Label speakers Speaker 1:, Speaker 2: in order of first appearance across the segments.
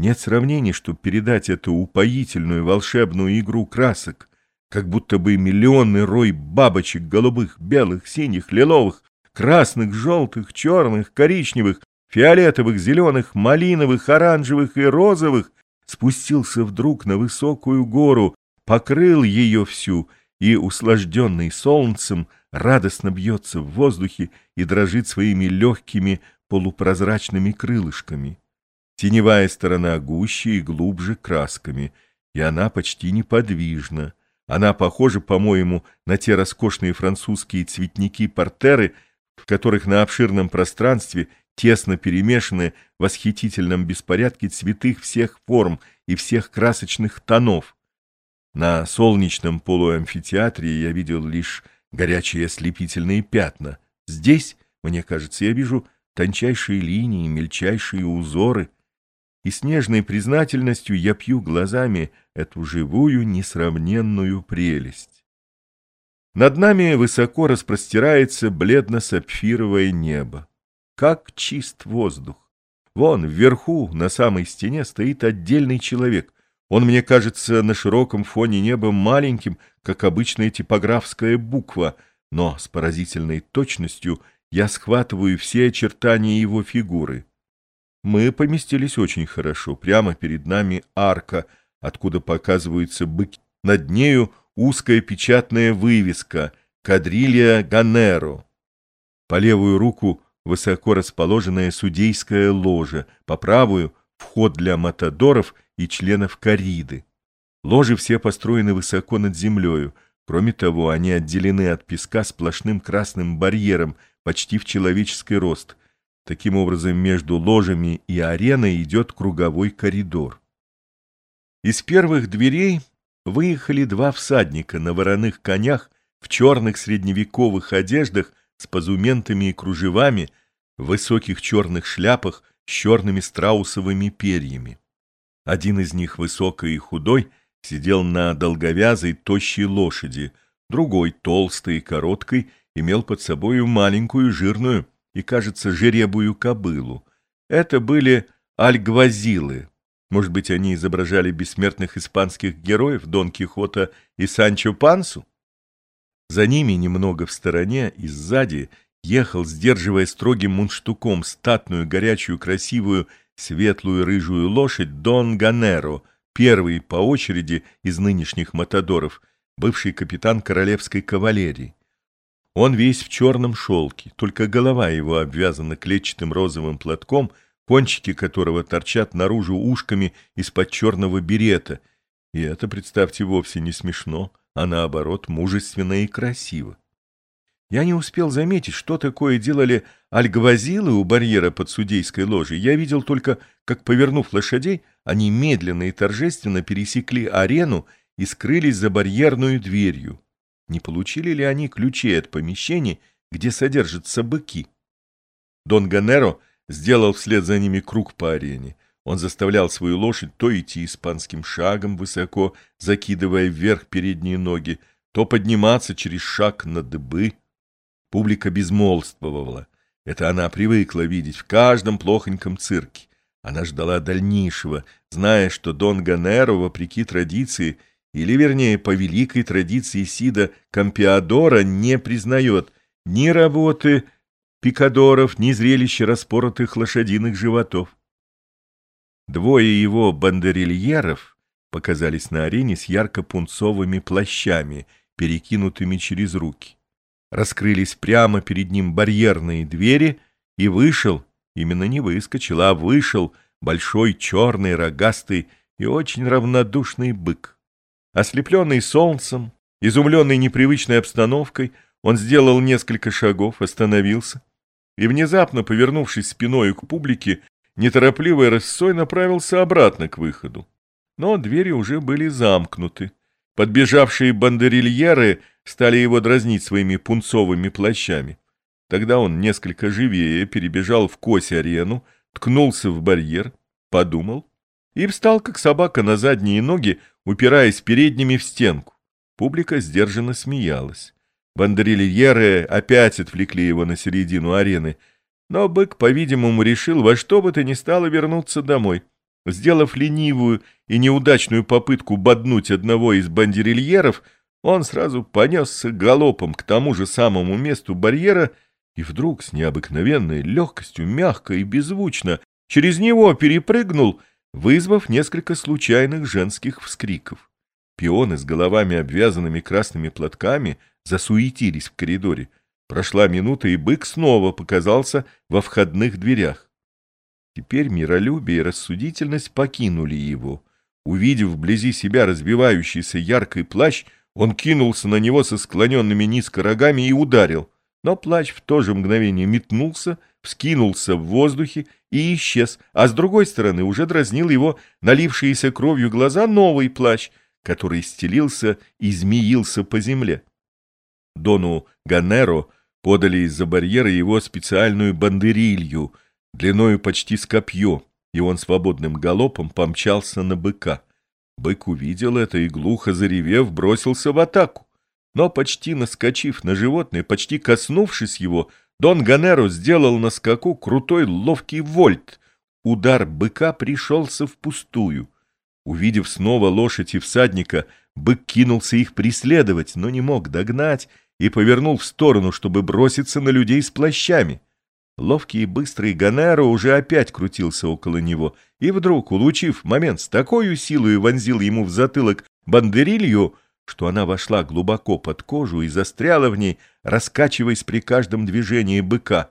Speaker 1: Нет сравнений, чтобы передать эту упоительную волшебную игру красок, как будто бы миллионный рой бабочек голубых, белых, синих, лиловых, красных, желтых, черных, коричневых, фиолетовых, зеленых, малиновых, оранжевых и розовых спустился вдруг на высокую гору, покрыл ее всю и, услажденный солнцем, радостно бьется в воздухе и дрожит своими легкими полупрозрачными крылышками. Теневая сторона гуще и глубже красками, и она почти неподвижна. Она похожа, по-моему, на те роскошные французские цветники-портеры, в которых на обширном пространстве тесно перемешаны в восхитительном беспорядке цветы всех форм и всех красочных тонов. На солнечном полуамфитеатре я видел лишь горячие ослепительные пятна. Здесь, мне кажется, я вижу тончайшие линии, мельчайшие узоры, и с нежной признательностью я пью глазами эту живую, несравненную прелесть. Над нами высоко распростирается бледно-сапфировое небо. Как чист воздух! Вон, вверху, на самой стене, стоит отдельный человек. Он, мне кажется, на широком фоне неба маленьким, как обычная типографская буква, но с поразительной точностью я схватываю все очертания его фигуры. Мы поместились очень хорошо. Прямо перед нами арка, откуда показываются быки. Над нею узкая печатная вывеска «Кадрилья Ганеро». По левую руку высоко расположенная судейская ложа, по правую — вход для матадоров и членов кориды. Ложи все построены высоко над землею. Кроме того, они отделены от песка сплошным красным барьером, почти в человеческий рост. Таким образом, между ложами и ареной идет круговой коридор. Из первых дверей выехали два всадника на вороных конях в черных средневековых одеждах с позументами и кружевами, в высоких черных шляпах с черными страусовыми перьями. Один из них, высокий и худой, сидел на долговязой, тощей лошади, другой, толстый и короткой, имел под собою маленькую, жирную и, кажется, жеребую кобылу. Это были альгвазилы. Может быть, они изображали бессмертных испанских героев Дон Кихота и Санчо Пансу? За ними, немного в стороне и сзади, ехал, сдерживая строгим мундштуком статную, горячую, красивую, светлую рыжую лошадь Дон Ганеро, первый по очереди из нынешних матадоров, бывший капитан королевской кавалерии. Он весь в черном шелке, только голова его обвязана клетчатым розовым платком, кончики которого торчат наружу ушками из-под черного берета. И это, представьте, вовсе не смешно, а наоборот мужественно и красиво. Я не успел заметить, что такое делали альгвазилы у барьера под судейской ложей. Я видел только, как, повернув лошадей, они медленно и торжественно пересекли арену и скрылись за барьерную дверью. Не получили ли они ключей от помещений, где содержатся быки? Дон Ганеро сделал вслед за ними круг по арене. Он заставлял свою лошадь то идти испанским шагом, высоко закидывая вверх передние ноги, то подниматься через шаг на дыбы. Публика безмолвствовала. Это она привыкла видеть в каждом плохоньком цирке. Она ждала дальнейшего, зная, что Дон Ганеро, вопреки традиции, или, вернее, по великой традиции Сида Кампиадора, не признает ни работы пикадоров, ни зрелища распоротых лошадиных животов. Двое его бандерильеров показались на арене с ярко-пунцовыми плащами, перекинутыми через руки раскрылись прямо перед ним барьерные двери, и вышел, именно не выскочил, а вышел большой черный рогастый и очень равнодушный бык. Ослепленный солнцем, изумленный непривычной обстановкой, он сделал несколько шагов, остановился и, внезапно повернувшись спиной к публике, неторопливой рысцой направился обратно к выходу. Но двери уже были замкнуты. Подбежавшие бандерильеры стали его дразнить своими пунцовыми плащами. Тогда он несколько живее перебежал в кось-арену, ткнулся в барьер, подумал и встал, как собака, на задние ноги, упираясь передними в стенку. Публика сдержанно смеялась. Бандерильеры опять отвлекли его на середину арены, но бык, по-видимому, решил во что бы то ни стало вернуться домой. Сделав ленивую и неудачную попытку боднуть одного из бандерильеров, он сразу понесся галопом к тому же самому месту барьера и вдруг с необыкновенной легкостью, мягко и беззвучно через него перепрыгнул, вызвав несколько случайных женских вскриков. Пионы с головами, обвязанными красными платками, засуетились в коридоре. Прошла минута, и бык снова показался во входных дверях. Теперь миролюбие и рассудительность покинули его. Увидев вблизи себя развивающийся яркий плащ, он кинулся на него со склоненными низко рогами и ударил. Но плащ в то же мгновение метнулся, вскинулся в воздухе и исчез, а с другой стороны уже дразнил его налившиеся кровью глаза новый плащ, который стелился и змеился по земле. Дону Ганеро подали из-за барьера его специальную бандерилью, длиною почти с копье, и он свободным галопом помчался на быка. Бык увидел это и, глухо заревев, бросился в атаку. Но почти наскочив на животное, почти коснувшись его, Дон Ганеро сделал на скаку крутой ловкий вольт. Удар быка пришелся впустую. Увидев снова лошадь и всадника, бык кинулся их преследовать, но не мог догнать и повернул в сторону, чтобы броситься на людей с плащами. Ловкий и быстрый Ганеро уже опять крутился около него, и вдруг, улучив момент с такой силой, вонзил ему в затылок бандерилью, что она вошла глубоко под кожу и застряла в ней, раскачиваясь при каждом движении быка.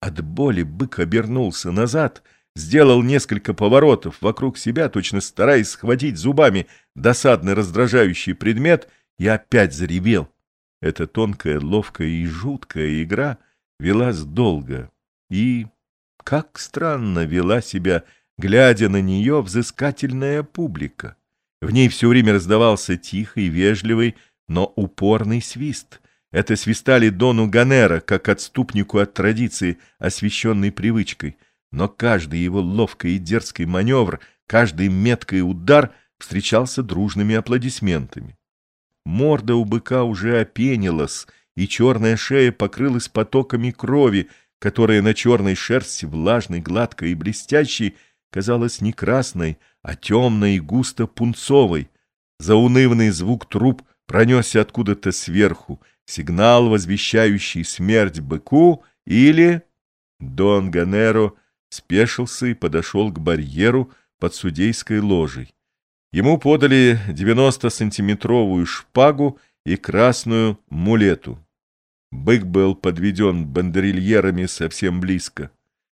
Speaker 1: От боли бык обернулся назад, сделал несколько поворотов вокруг себя, точно стараясь схватить зубами досадный раздражающий предмет, и опять заревел. Эта тонкая, ловкая и жуткая игра велась долго, и, как странно вела себя, глядя на нее, взыскательная публика. В ней все время раздавался тихий, вежливый, но упорный свист. Это свистали Дону Ганера, как отступнику от традиции, освященной привычкой. Но каждый его ловкий и дерзкий маневр, каждый меткий удар встречался дружными аплодисментами. Морда у быка уже опенилась, и черная шея покрылась потоками крови, которая на черной шерсти, влажной, гладкой и блестящей, казалась не красной, а темной и густо пунцовой. Заунывный звук труб пронесся откуда-то сверху, сигнал, возвещающий смерть быку, или... Дон Ганеро спешился и подошел к барьеру под судейской ложей. Ему подали 90-сантиметровую шпагу и красную мулету. Бык был подведен бандерильерами совсем близко.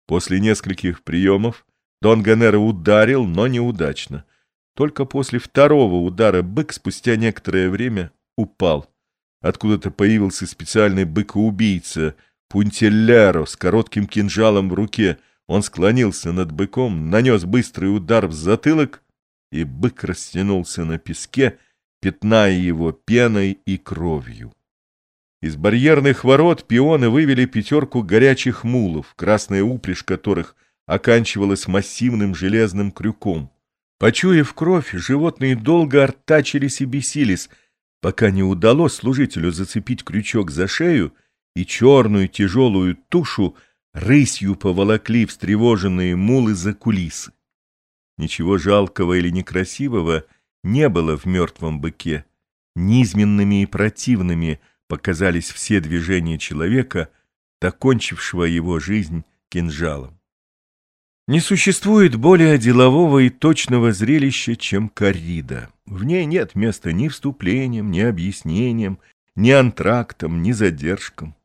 Speaker 1: После нескольких приемов Дон Ганеро ударил, но неудачно. Только после второго удара бык спустя некоторое время упал. Откуда-то появился специальный бык-убийца Пунтелляро с коротким кинжалом в руке. Он склонился над быком, нанес быстрый удар в затылок, и бык растянулся на песке, пятная его пеной и кровью. Из барьерных ворот пионы вывели пятерку горячих мулов, красная упряжь которых оканчивалась массивным железным крюком. Почуяв кровь, животные долго артачились и бесились, пока не удалось служителю зацепить крючок за шею, и черную тяжелую тушу рысью поволокли встревоженные мулы за кулисы. Ничего жалкого или некрасивого не было в мертвом быке. Низменными и противными — показались все движения человека, докончившего его жизнь кинжалом. Не существует более делового и точного зрелища, чем коррида. В ней нет места ни вступлениям, ни объяснениям, ни антрактам, ни задержкам.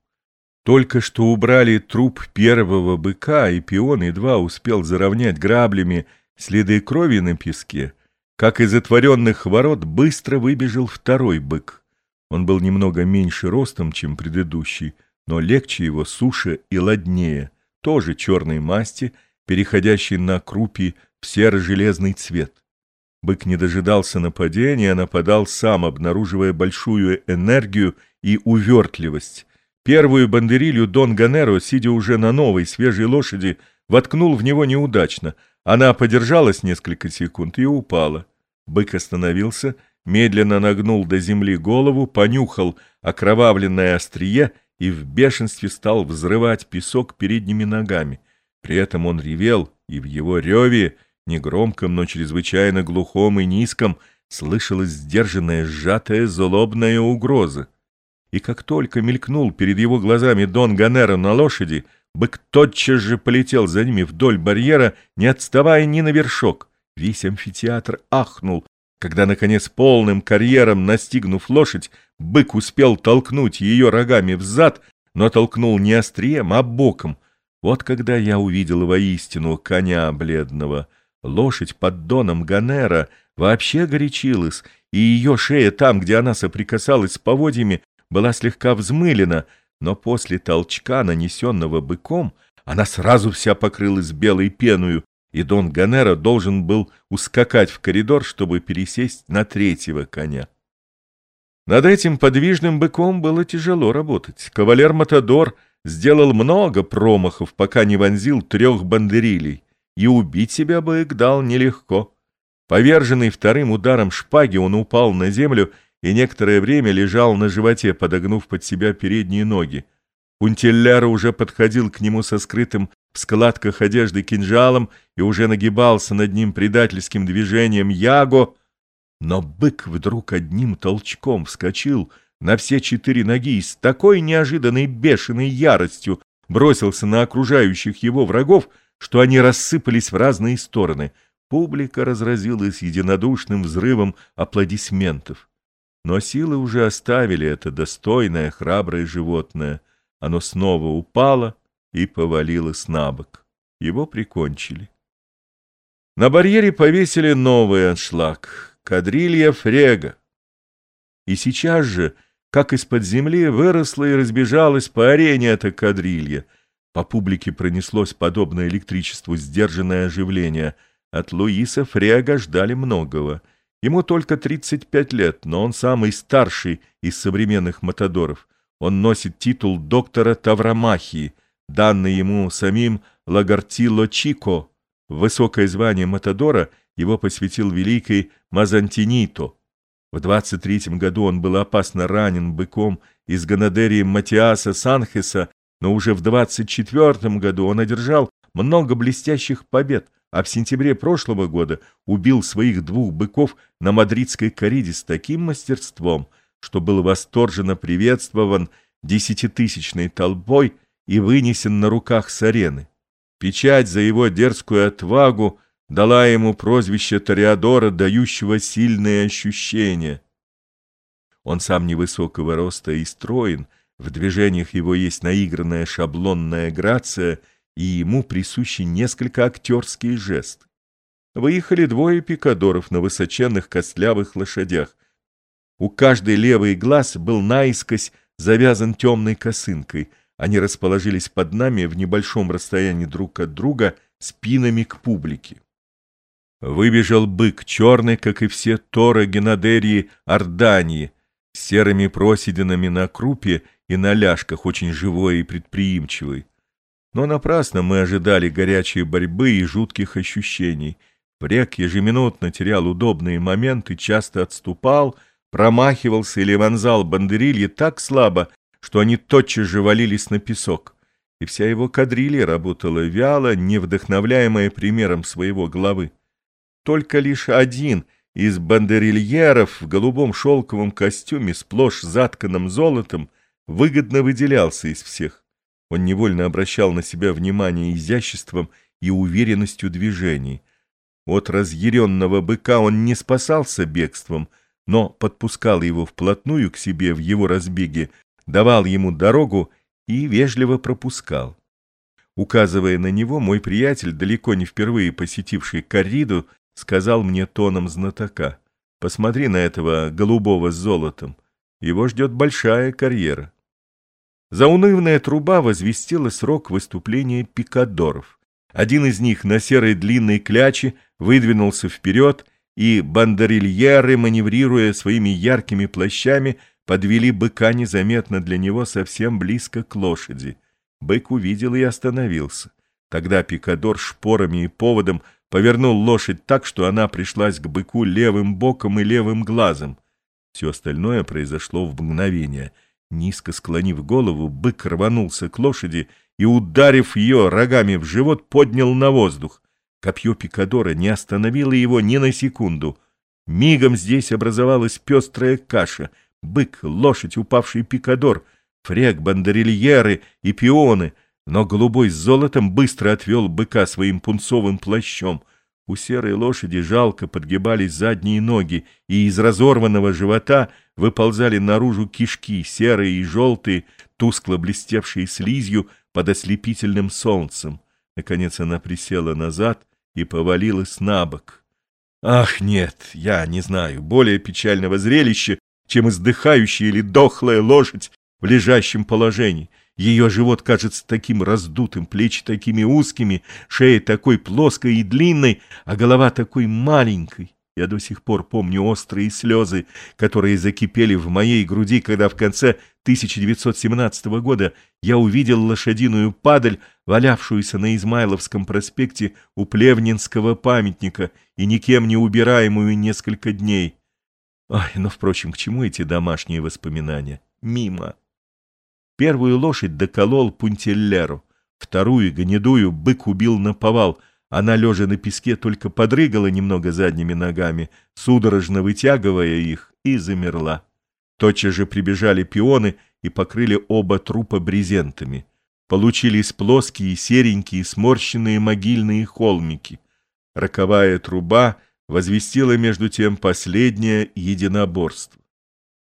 Speaker 1: Только что убрали труп первого быка, и пион едва успел заровнять граблями следы крови на песке, как из отворенных ворот быстро выбежал второй бык. Он был немного меньше ростом, чем предыдущий, но легче его, суше и ладнее, тоже черной масти, переходящей на крупи в серо-железный цвет. Бык не дожидался нападения, а нападал сам, обнаруживая большую энергию и увертливость. Первую бандерилью Дон Ганеро, сидя уже на новой, свежей лошади, воткнул в него неудачно. Она подержалась несколько секунд и упала. Бык остановился медленно нагнул до земли голову, понюхал окровавленное острие и в бешенстве стал взрывать песок передними ногами. При этом он ревел, и в его реве негромком, но чрезвычайно глухом и низком, слышалась сдержанная, сжатая, злобная угроза. И как только мелькнул перед его глазами Дон Ганеро на лошади, бык тотчас же полетел за ними вдоль барьера, не отставая ни на вершок. Весь амфитеатр ахнул, когда, наконец, полным карьером настигнув лошадь, бык успел толкнуть ее рогами взад, но толкнул не острием, а боком. Вот когда я увидел воистину коня бледного. Лошадь под доном Ганера вообще горячилась, и ее шея там, где она соприкасалась с поводьями, была слегка взмылена, но после толчка, нанесенного быком, она сразу вся покрылась белой пеною, и Дон Ганера должен был ускакать в коридор, чтобы пересесть на третьего коня. Над этим подвижным быком было тяжело работать. Кавалер Матадор сделал много промахов, пока не вонзил трех бандерилей, и убить себя бык дал нелегко. Поверженный вторым ударом шпаги, он упал на землю и некоторое время лежал на животе, подогнув под себя передние ноги. Пунтилляра уже подходил к нему со скрытым в складках одежды кинжалом и уже нагибался над ним предательским движением Яго — но бык вдруг одним толчком вскочил на все четыре ноги и с такой неожиданной бешеной яростью бросился на окружающих его врагов, что они рассыпались в разные стороны. Публика разразилась единодушным взрывом аплодисментов. Но силы уже оставили это достойное, храброе животное. Оно снова упало и повалилось на бок. Его прикончили. На барьере повесили новый аншлаг — кадрилья Фрега. И сейчас же, как из-под земли, выросла и разбежалась по арене эта кадрилья. По публике пронеслось подобное электричеству сдержанное оживление. От Луиса Фрега ждали многого. Ему только 35 лет, но он самый старший из современных матадоров. Он носит титул доктора Таврамахии, данный ему самим Лагартило Чико. Высокое звание матадора — его посвятил великий Мазантинито. В 23 году он был опасно ранен быком из гонодерии Матиаса Санхеса, но уже в 24 году он одержал много блестящих побед, а в сентябре прошлого года убил своих двух быков на мадридской кориде с таким мастерством, что был восторженно приветствован десятитысячной толпой и вынесен на руках с арены. Печать за его дерзкую отвагу дала ему прозвище Тореадора, дающего сильные ощущения. Он сам невысокого роста и строен, в движениях его есть наигранная шаблонная грация, и ему присущи несколько актерские жесты. Выехали двое пикадоров на высоченных костлявых лошадях. У каждой левый глаз был наискось завязан темной косынкой. Они расположились под нами в небольшом расстоянии друг от друга спинами к публике. Выбежал бык, черный, как и все торы Генадерии Ордании, с серыми просединами на крупе и на ляжках, очень живой и предприимчивый. Но напрасно мы ожидали горячей борьбы и жутких ощущений. Прек ежеминутно терял удобные моменты, часто отступал, промахивался или вонзал бандерильи так слабо, что они тотчас же валились на песок. И вся его кадрилья работала вяло, не вдохновляемая примером своего главы. Только лишь один из бандерильеров в голубом шелковом костюме, сплошь затканным золотом, выгодно выделялся из всех. Он невольно обращал на себя внимание изяществом и уверенностью движений. От разъяренного быка он не спасался бегством, но подпускал его вплотную к себе в его разбеге, давал ему дорогу и вежливо пропускал. Указывая на него, мой приятель, далеко не впервые посетивший корриду, сказал мне тоном знатока. Посмотри на этого голубого с золотом. Его ждет большая карьера. Заунывная труба возвестила срок выступления пикадоров. Один из них на серой длинной кляче выдвинулся вперед, и бандерильеры, маневрируя своими яркими плащами, подвели быка незаметно для него совсем близко к лошади. Бык увидел и остановился. Тогда пикадор шпорами и поводом повернул лошадь так, что она пришлась к быку левым боком и левым глазом. Все остальное произошло в мгновение. Низко склонив голову, бык рванулся к лошади и, ударив ее рогами в живот, поднял на воздух. Копье Пикадора не остановило его ни на секунду. Мигом здесь образовалась пестрая каша. Бык, лошадь, упавший Пикадор, фрек, бандерильеры и пионы. Но голубой с золотом быстро отвел быка своим пунцовым плащом. У серой лошади жалко подгибались задние ноги, и из разорванного живота выползали наружу кишки, серые и желтые, тускло блестевшие слизью под ослепительным солнцем. Наконец она присела назад и повалилась на бок. Ах, нет, я не знаю более печального зрелища, чем издыхающая или дохлая лошадь в лежащем положении. Ее живот кажется таким раздутым, плечи такими узкими, шея такой плоской и длинной, а голова такой маленькой. Я до сих пор помню острые слезы, которые закипели в моей груди, когда в конце 1917 года я увидел лошадиную падаль, валявшуюся на Измайловском проспекте у Плевнинского памятника и никем не убираемую несколько дней. Ай, но, впрочем, к чему эти домашние воспоминания? Мимо. Первую лошадь доколол Пунтеллеру, вторую, гнедую, бык убил на повал — она, лежа на песке, только подрыгала немного задними ногами, судорожно вытягивая их, и замерла. Тотчас же прибежали пионы и покрыли оба трупа брезентами. Получились плоские, серенькие, сморщенные могильные холмики. Роковая труба возвестила между тем последнее единоборство.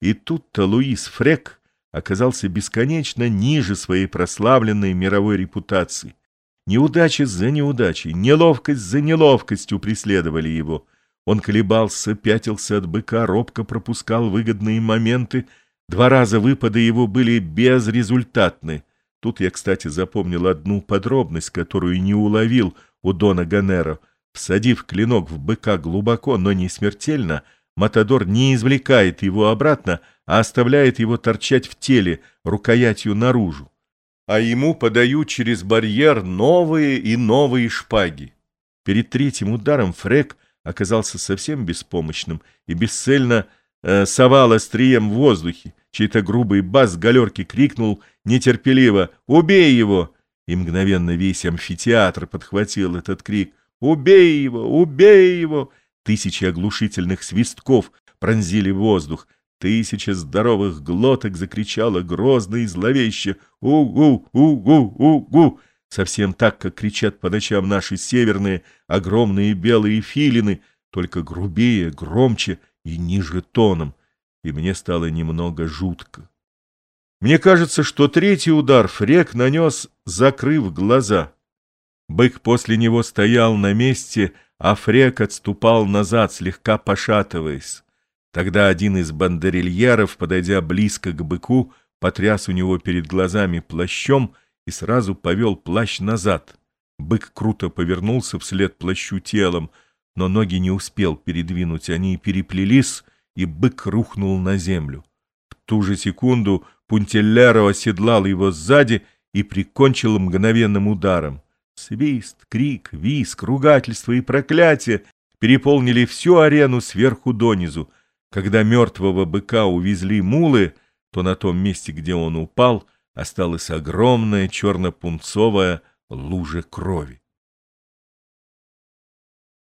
Speaker 1: И тут-то Луис Фрек оказался бесконечно ниже своей прославленной мировой репутации. Неудача за неудачей, неловкость за неловкостью преследовали его. Он колебался, пятился от быка, робко пропускал выгодные моменты. Два раза выпады его были безрезультатны. Тут я, кстати, запомнил одну подробность, которую не уловил у Дона Ганеро. Всадив клинок в быка глубоко, но не смертельно, Матадор не извлекает его обратно, а оставляет его торчать в теле, рукоятью наружу а ему подают через барьер новые и новые шпаги. Перед третьим ударом Фрек оказался совсем беспомощным и бесцельно э, совал острием в воздухе. Чей-то грубый бас галерки крикнул нетерпеливо «Убей его!» И мгновенно весь амфитеатр подхватил этот крик «Убей его! Убей его!» Тысячи оглушительных свистков пронзили воздух. Тысяча здоровых глоток закричала грозно и зловеще «У-гу! У-гу! У-гу!» Совсем так, как кричат по ночам наши северные огромные белые филины, только грубее, громче и ниже тоном. И мне стало немного жутко. Мне кажется, что третий удар Фрек нанес, закрыв глаза. Бык после него стоял на месте, а Фрек отступал назад, слегка пошатываясь. Тогда один из бандерильеров, подойдя близко к быку, потряс у него перед глазами плащом и сразу повел плащ назад. Бык круто повернулся вслед плащу телом, но ноги не успел передвинуть, они переплелись, и бык рухнул на землю. В ту же секунду Пунтеллеро оседлал его сзади и прикончил мгновенным ударом. Свист, крик, виск, ругательство и проклятие переполнили всю арену сверху донизу — когда мертвого быка увезли мулы, то на том месте, где он упал, осталась огромная черно-пунцовая лужа крови.